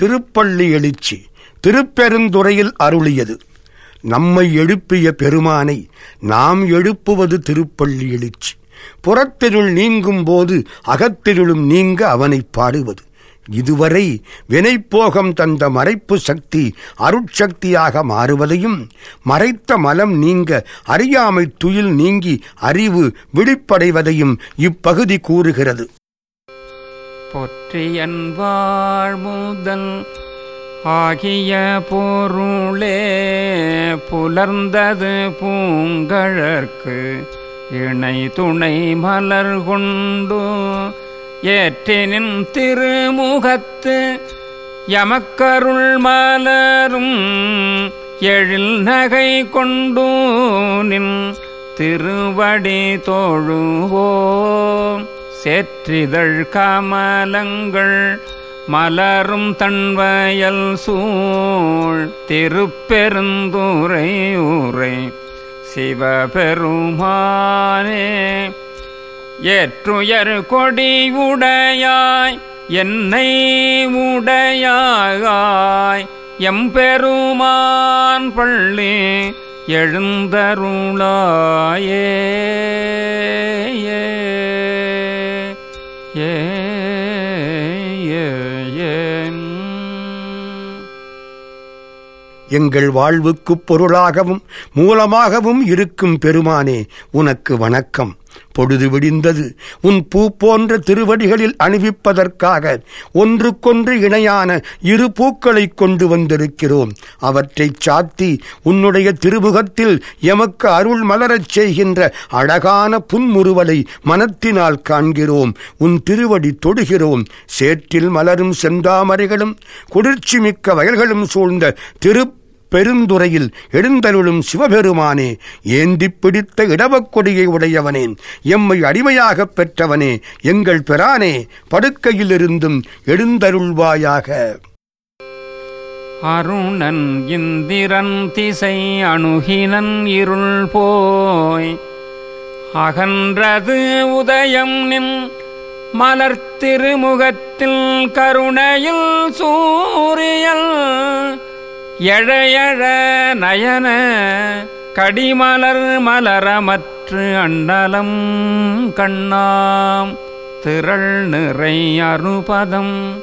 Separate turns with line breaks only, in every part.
திருப்பள்ளி எழுச்சி திருப்பெருந்துறையில் அருளியது. நம்மை எழுப்பிய பெருமானை நாம் எழுப்புவது திருப்பள்ளி எழுச்சி. புறத்திருள் நீங்கும் போது அகத்திருளும் நீங்க அவனை பாடுவது. இதுவரை வினைப்போகம் தந்த மறைப்பு சக்தி அருட்சக்தியாக மாறுவதையும் மறைத்த மலம் நீங்க அறியாமை துயில் நீங்கி அறிவு விழிப்படைவதையும் இப்பகுதி கூறுகிறது.
பொற்றியன் வாழ்முதல் ஆகிய பொருளே புலர்ந்தது பூங்கழற்கு. இணை துணை மலர் கொண்டு ஏற்றினின் திருமுகத்து யமக்கருள் மலரும் எழில் நகை கொண்டு நின் திருவடி தோழுவோம். சேற்றிதழ் கமலங்கள் மலரும் தன்வயல் சூழ் திருப்பெருந்துரை உரை சிவபெருமானே. ஏற்றுயர் கொடியுடையாய் என்னை உடையாய் எம்பெருமான் பள்ளி எழுந்தருளாயே. ஏ
எங்கள் வாழ்வுக்குப் பொருளாகவும் மூலமாகவும் இருக்கும் பெருமானே உனக்கு வணக்கம். பொழுது விடிந்தது. உன் பூ போன்ற திருவடிகளில் அணிவிப்பதற்காக ஒன்றுக்கொன்று இணையான இரு பூக்களை கொண்டு வந்திருக்கிறோம். அவற்றைச் சாத்தி உன்னுடைய திருமுகத்தில் எமக்கு அருள் மலரச் செய்கின்ற அழகான புன்முறுவலை மனத்தினால் காண்கிறோம். உன் திருவடி தொடுகிறோம். சேற்றில் மலரும் செந்தாமரைகளும் குளிர்ச்சிமிக்க வயல்களும் சூழ்ந்த திரு பெருந்துறையில் எழுந்தருளும் சிவபெருமானே ஏந்திப் பிடித்த இடவக்கொடியை உடையவனே எம்மை அடிமையாகப் பெற்றவனே எங்கள் பெறானே படுக்கையிலிருந்தும் எழுந்தருள்வாயாக.
அருணன் இந்திரன் திசை அணுகினன் இருள் போய் அகன்றது உதயம் நின் மலர் திருமுகத்தில் கருணையில் சூரியல் எழையழ நயன கடிமலர் மலரமற்று அண்டலம் கண்ணாம் திரள் நிறை அருபதம்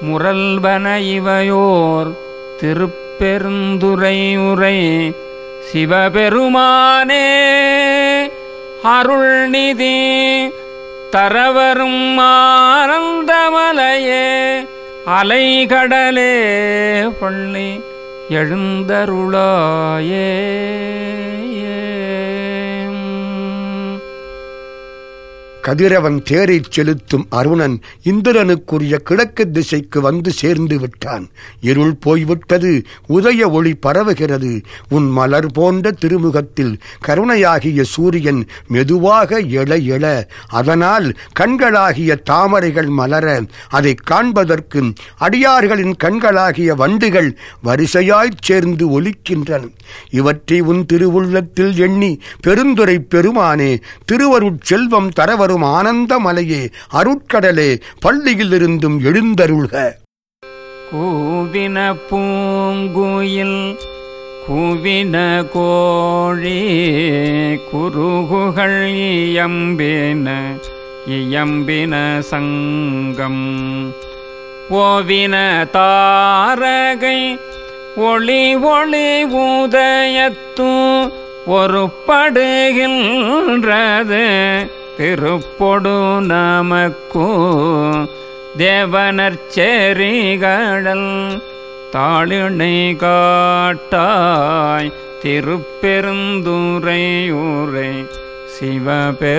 முரல்வன இவையோர் திருப்பெருந்துரை உரை சிவபெருமானே. அருள்நிதி தரவரும் ஆனந்தமலையே அலைகடலே பள்ளி எழுந்தருளாயே.
கதிரவன் தேரைச் செலுத்தும் அருணன் இந்திரனுக்குரிய கிழக்கு திசைக்கு வந்து சேர்ந்து விட்டான். இருள் போய்விட்டது உதய ஒளி பரவுகிறது. உன் மலர் போன்ற திருமுகத்தில் கருணையாகிய சூரியன் மெதுவாக எழ எழ அதனால் கண்களாகிய தாமரைகள் மலர அதைக் காண்பதற்கு அடியார்களின் கண்களாகிய வண்டுகள் வரிசையாய்ச் சேர்ந்து ஒலிக்கின்றன. இவற்றை உன் திருவுள்ளத்தில் எண்ணி பெருந்துரை பெருமானே திருவருட் செல்வம் தரவரும் ஆனந்த மலையே அருட்கடலே பள்ளியிலிருந்தும் எழுந்தருள்க.
கூவின பூங்குயில் கூவின கோழி குருகுகள் இயம்பின இயம்பின சங்கம். ஓவின தாரகை ஒளி ஒளி உதயத்து ஒரு படுகின்றது. திருப்பொடு நமக்கோ தேவனர் செறிகடல் தாளிணை காட்டாய் திருப்பெருந்துரையூரை சிவபெருமானே.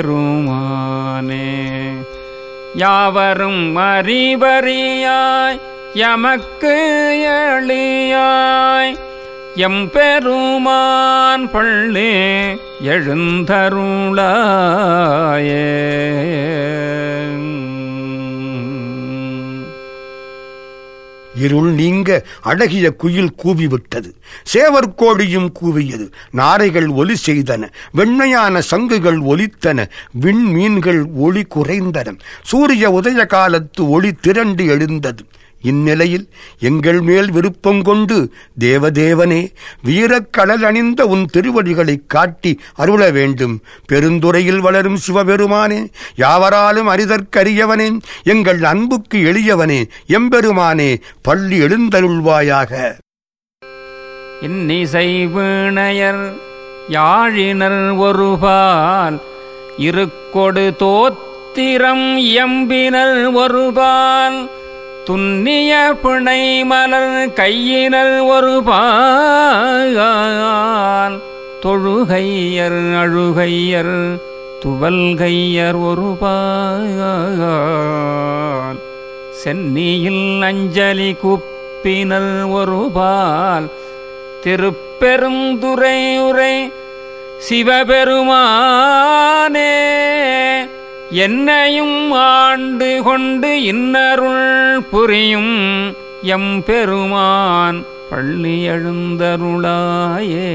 யாவரும் அறிவறியாய் எமக்கு எளியாய் எம்பெருமான் பள்ளி எழுந்தருளாயே.
இருள் நீங்க அழகிய குயில் கூவிவிட்டது. சேவற்கோழியும் கூவியது. நாரைகள் ஒலி செய்தன. வெண்மையான சங்குகள் ஒலித்தன. விண்மீன்கள் ஒளி குறைந்தன. சூரிய உதய காலத்து ஒளி திரண்டு எழுந்தது. இந்நிலையில் எங்கள் மேல் விருப்பம் கொண்டு தேவதேவனே வீரக்கடல் அணிந்த உன் திருவடிகளைக் காட்டி அருள வேண்டும். பெருந்துறையில் வளரும் சிவபெருமானே யாவராலும் அரிதற்கரியவனே எங்கள் அன்புக்கு எளியவனே எம்பெருமானே பள்ளி எழுந்தருள்வாயாக.
இன்னிசை வீணையர் யாழினர் ஒருபால் இருக்கொடு தோத்திரம் எம்பினர் ஒருபால் துன்னிய பிணை மலர் கையினர் ஒரு ஒருபால் தொழுகையர் அழுகையர் துவல்கையர் ஒரு ஒருபால் சென்னியில் அஞ்சலி குப்பினர் ஒரு பால். திருப்பெருந்துரை உரை சிவபெருமானே. என்னையும் ஆண்டு கொண்டு இன்னருள் புரியும் எம்பெருமான் பள்ளி எழுந்தருளாயே.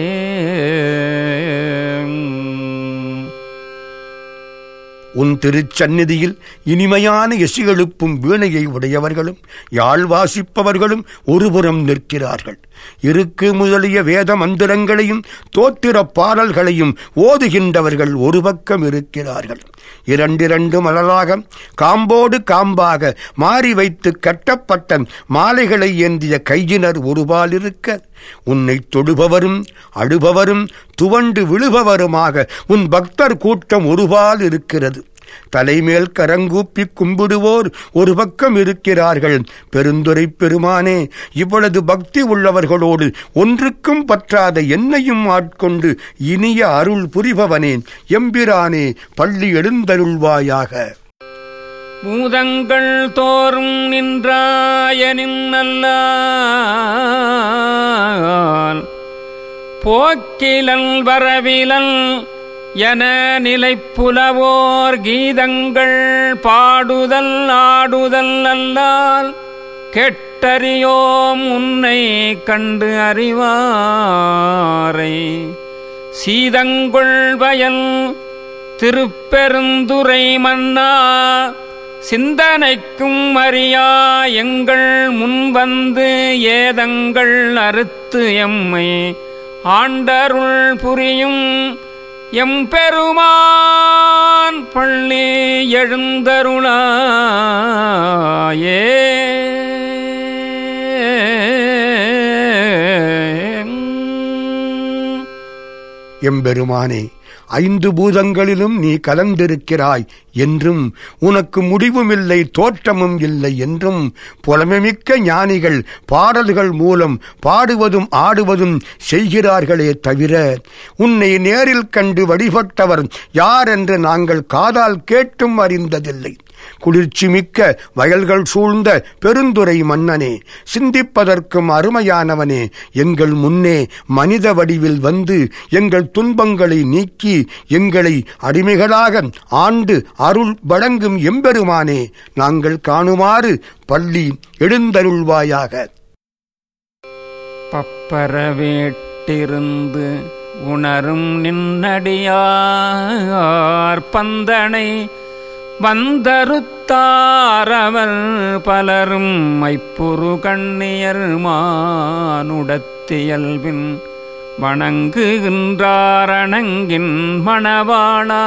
உன் திருச்சந்நிதியில் இனிமையான எசிகளுப்பும் வீணையை உடையவர்களும் யாழ் வாசிப்பவர்களும் ஒருபுறம் நிற்கிறார்கள். இருக்கு முதலிய வேத மந்திரங்களையும் தோத்திர பாடல்களையும் ஓதுகின்றவர்கள் ஒரு பக்கம் இருக்கிறார்கள். இரண்டிரண்டு மலராக காம்போடு காம்பாக மாறி வைத்து கட்டப்பட்ட மாலைகளை ஏந்திய கையினர் ஒருபால் இருக்க உன்னை தொடுபவரும் அழுபவரும் துவண்டு விழுபவருமாக உன் பக்தர் கூட்டம் ஒருபால் இருக்கிறது. தலைமேல் கரங்கூப்பி கும்பிடுவோர் ஒரு பக்கம் இருக்கிறார்கள். பெருந்துரை பெருமானே இவ்வளவு பக்தி உள்ளவர்களோடு ஒன்றுக்கும் பற்றாத என்னையும் ஆட்கொண்டு இனிய அருள் புரிபவனே எம்பிரானே பள்ளி எழுந்தருள்வாயாக.
பூதங்கள் தோறும் நின்றாயனின் நல்லால் போக்கிலல் வரவிலல் என நிலைப்புலவோர் கீதங்கள் பாடுதல் ஆடுதல் அல்லால் கெட்டறியோம் உன்னை கண்டு அறிவாரை. சீதங்கொள் வயல் திருப்பெருந்துரை மன்னா சிந்தனைக்கும் அறியா எங்கள் முன்வந்து ஏதங்கள் அறுத்து எம்மை ஆண்டருள் புரியும் எம்பெருமான் பள்ளி எழுந்தருளாயே.
எம்பெருமானே ஐந்து பூதங்களிலும் நீ கலந்திருக்கிறாய் என்றும் உனக்கு முடிவுமில்லை தோற்றமும் இல்லை என்றும் புலமைமிக்க ஞானிகள் பாடல்கள் மூலம் பாடுவதும் ஆடுவதும் செய்கிறார்களே தவிர உன்னை நேரில் கண்டு வழிபட்டவர் யார் என்று நாங்கள் காதால் கேட்டும் அறிந்ததில்லை. குளிர்ச்சி மிக்க வயல்கள் சூழ்ந்த பெருந்துரை மன்னனே சிந்திப்பதற்கும் அருமையானவனே எங்கள் முன்னே மனித வடிவில் வந்து எங்கள் துன்பங்களை நீக்கி எங்களை அடிமைகளாக ஆண்டு அருள் வழங்கும் எம்பெருமானே நாங்கள் காணுமாறு பள்ளி எழுந்தருள்வாயாக.
பப்பரவேட்டிருந்து உணரும் நின்னடியார் பந்தனை வந்தருத்தாரவர் பலரும் மைப்புரு கண்ணியர் மானுடத்தியல்பின் வணங்குகின்றாரணங்கின் மணவாளா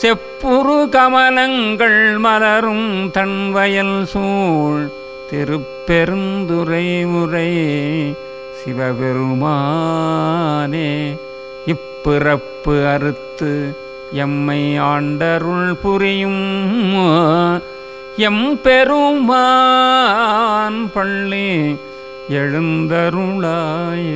செப்புரு கமலங்கள் மலரும் தன்வயல் சூழ் திருப்பெருந்துரை உரை சிவபெருமானே இப்பிறப்பு அறுத்து எம்மை ஆண்டருள் புரியும் எம் பெருமான் பள்ளி எழுந்தருளாயே.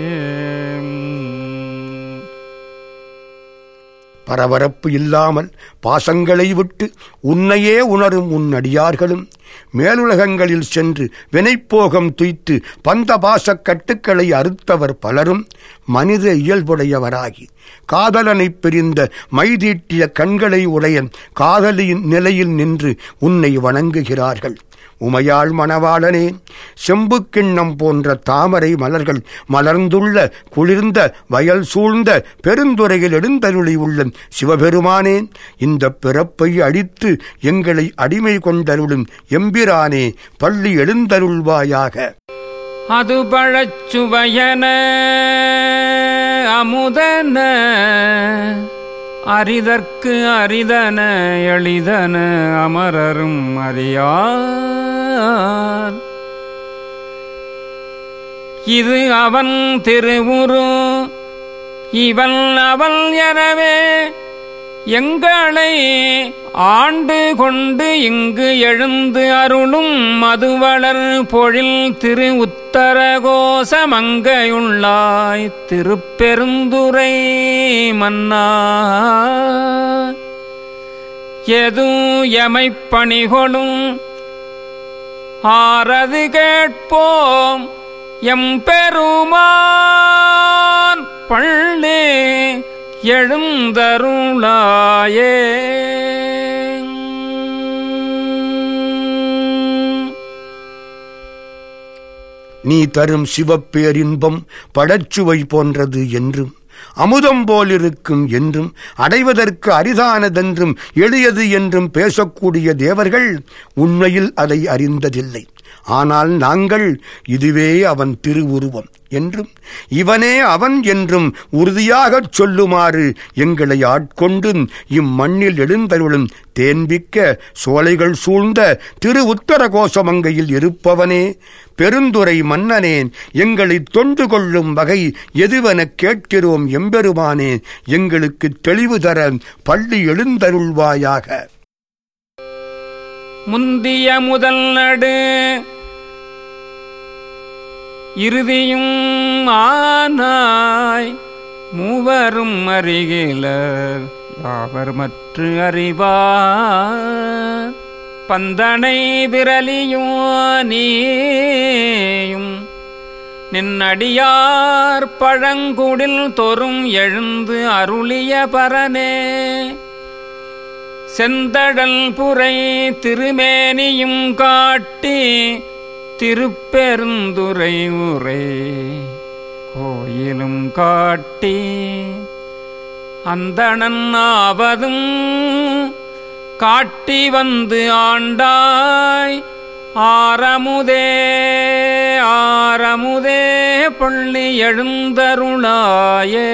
பரபரப்பு இல்லாமல் பாசங்களை விட்டு உன்னையே உணரும் உன் அடியார்களும் மேலுலகங்களில் சென்று வினைப்போகம் துய்த்து பந்தபாசக் கட்டுக்களை அறுத்தவர் பலரும் மனித இயல்புடையவராகி காதலனைப் பிரிந்த மைதீட்டிய கண்களை உடைய காதலியின் நிலையில் நின்று உன்னை வணங்குகிறார்கள். உமையாள் மணவாளனே செம்பு கிண்ணம் போன்ற தாமரை மலர்கள் மலர்ந்துள்ள குளிர்ந்த வயல் சூழ்ந்த பெருந்துறையில் எழுந்தருளி உள்ள சிவபெருமானே இந்த பிறப்பை அடித்து எங்களை அடிமை கொண்டருளும் எம்பிரானே பள்ளி எழுந்தருள்வாயாக.
அது பழச்சுவையன அமுதன அரிதற்கு அரிதன எளிதன அமரரும் அறியார். இது அவன் திருவுரு இவன் அவள் எனவே எங்களை ஆண்டு கொண்டு இங்கு எழுந்து அருளும் மதுவளர் பொழில் திரு உத்தரகோசமங்கையுள்ளாய் திருப்பெருந்துரை மன்னா. எது எமைப் பணிகொளும்? ஆரது கேட்போம் எம்பெருமான் பள்ளி. எழுந்தருளாயே.
நீ தரும் சிவப்பேரின்பம் படச்சுவை போன்றது என்றும் அமுதம் போலிருக்கும் என்றும் அடைவதற்கு அரிதானதென்றும் எளியது என்றும் பேசக்கூடிய தேவர்கள் உண்மையில் அதை அறிந்ததில்லை. ஆனால் நாங்கள் இதுவே அவன் திருவுருவம் என்றும் இவனே அவன் என்றும் உறுதியாகச் சொல்லுமாறு எங்களை ஆட்கொண்டு இம்மண்ணில் எழுந்தருளும் தேன்பிக்க சோலைகள் சூழ்ந்த திரு உத்தர கோஷமங்கையில் இருப்பவனே பெருந்துரை மன்னனேன் எங்களை தொண்டு கொள்ளும் வகை எதுவெனக் கேட்கிறோம் எம்பெருமானே எங்களுக்கு தெளிவு தர பள்ளி எழுந்தருள்வாயாக.
முந்திய முதல் நடு இறுதியும் ஆனாய். மூவரும் அறிகிலர் யாவர் மற்ற அறிவார். பந்தனை விரலியும் நீயும் நின்னடியார் பழங்குடில் தொறும் எழுந்து அருளிய பரனே. செந்தடல் புரை திருமேனியும் காட்டி திருப்பெருந்துரை உரை கோயிலும் காட்டி அந்தணன் ஆவதும் காட்டி வந்து ஆண்டாய். ஆரமுதே ஆரமுதே பள்ளி எழுந்தருளாயே.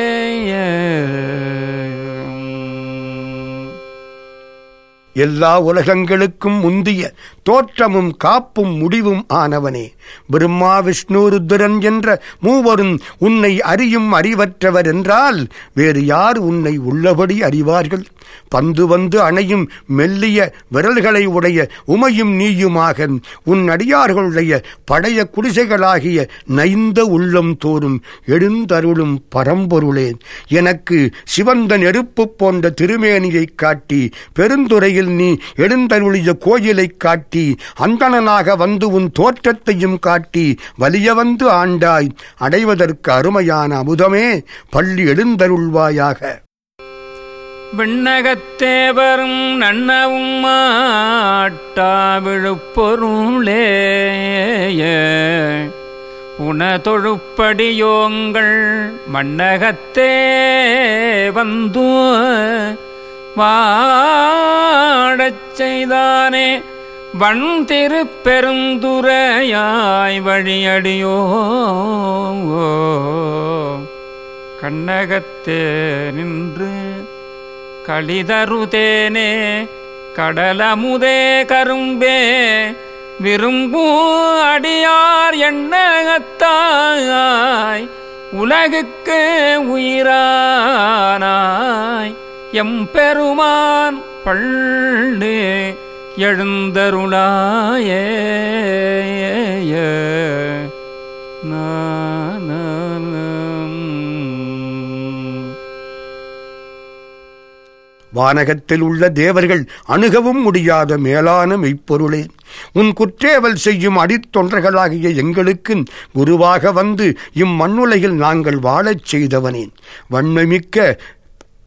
எல்லா உலகங்களுக்கும் முந்திய தோற்றமும் காப்பும் முடிவும் ஆனவனே. பிரம்மா விஷ்ணு ருத்ரன் என்ற மூவரும் உன்னை அறியும் அறிவற்றவர் என்றால் வேறு யார் உன்னை உள்ளபடி அறிவார்கள்? பந்து வந்து அணையும் மெல்லிய விரல்களை உடைய உமையும் நீயுமாக உன் அடியார்களுடைய பழைய குடிசைகளாகிய நைந்த உள்ளம் தோறும் எழுந்தருளும் பரம்பொருளே. எனக்கு சிவந்த நெருப்பு போன்ற திருமேனியைக் காட்டி பெருந்துறையில் நீ எழுந்தருளிய கோயிலைக் காட்டி அந்தணனாக வந்து உன் தோற்றத்தையும் காட்டி வலிய வந்து ஆண்டாய். அடைவதற்கு அருமையான அமுதமே பள்ளி எழுந்தருள்வாயாக.
விண்ணகத்தேவரும் நன்னவும் மாட்டா விழுப்பொருளே உணதொழுப்படியோங்கள் மண்ணகத்தே வந்து வாடச் செய்தானே. வன் திருப்பெருந்துரையாய் வழியடியோ. கண்ணகத்தே நின்று களிதருதேனே. கடலமுதே கரும்பே விரும்பூ அடியார் எண்ணகத்தாய் உலகுக்கு உயிரானாய். எம்பெருமான் பள்ளு எழுந்தருளாயே. நான்
வானகத்தில் உள்ள தேவர்கள் அணுகவும் முடியாத மேலான மெய்ப்பொருளே. உன் குற்றேவல் செய்யும் அடித்தொன்றர்களாகிய எங்களுக்கு குருவாக வந்து இம்மண்ணுலகில் நாங்கள் வாழச் செய்தவனேன் வன்மைமிக்க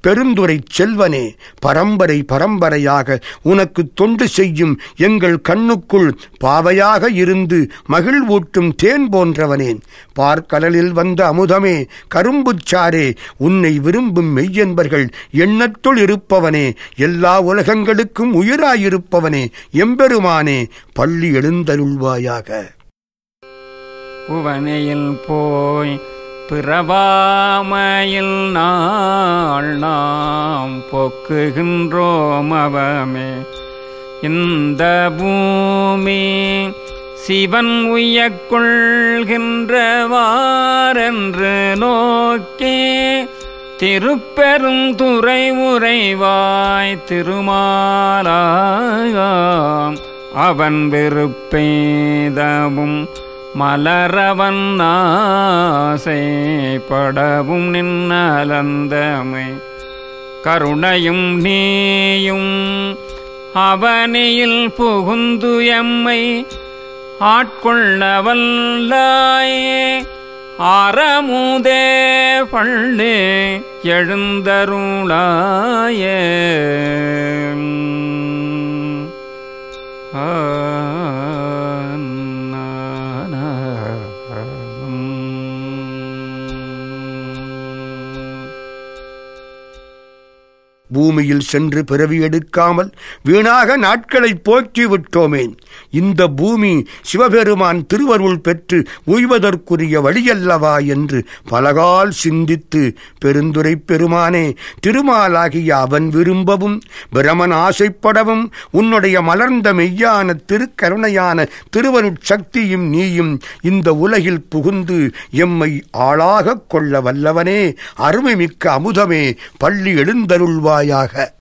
பெருந்துரை செல்வனே பரம்பரை பரம்பரையாக உனக்கு தொண்டு செய்யும் எங்கள் கண்ணுக்குள் பாவையாக இருந்து மகிழ்வூட்டும் தேன் போன்றவனேன் பார்க்கடலில் வந்த அமுதமே கரும்புச்சாரே உன்னை விரும்பும் மெய்யன்பர்கள் எண்ணத்துள் இருப்பவனே எல்லா உலகங்களுக்கும் உயிராயிருப்பவனே எம்பெருமானே பள்ளி எழுந்தருள்வாயாக.
புவனையில் போய் பிறவாமையில் நாள் நாம் பொக்குகின்றோம் அவமே. இந்த பூமி சிவன் உயக்கொள்கின்றவாரென்று நோக்கே திருப்பெரும் துறை உறைவாய் திருமாலாம் அவன் வெறுப்பேதவும் மலரவன் நாசைப்படவும் நின்னலந்தமை. கருணையும் நீயும் அவனியில் புகுந்து எம்மை ஆட்கொள்ளவல்லாயே. அறமுதே பள்ளு எழுந்தருளாய. ஆ.
பூமியில் சென்று பிறவி எடுக்காமல் வீணாக நாட்களை போக்கி விட்டோமே. இந்த பூமி சிவபெருமான் திருவருள் பெற்று உய்வதற்குரிய வழியல்லவா என்று பலகால் சிந்தித்து பெருந்துரை பெருமானே திருமாலாகிய அவன் விரும்பவும் பிரமன் ஆசைப்படவும் உன்னுடைய மலர்ந்த மெய்யான திருக்கருணையான திருவருட்சக்தியும் நீயும் இந்த உலகில் புகுந்து எம்மை ஆளாகக் கொள்ள வல்லவனே. அருமைமிக்க அமுதமே பள்ளி எழுந்தருள்வாயாக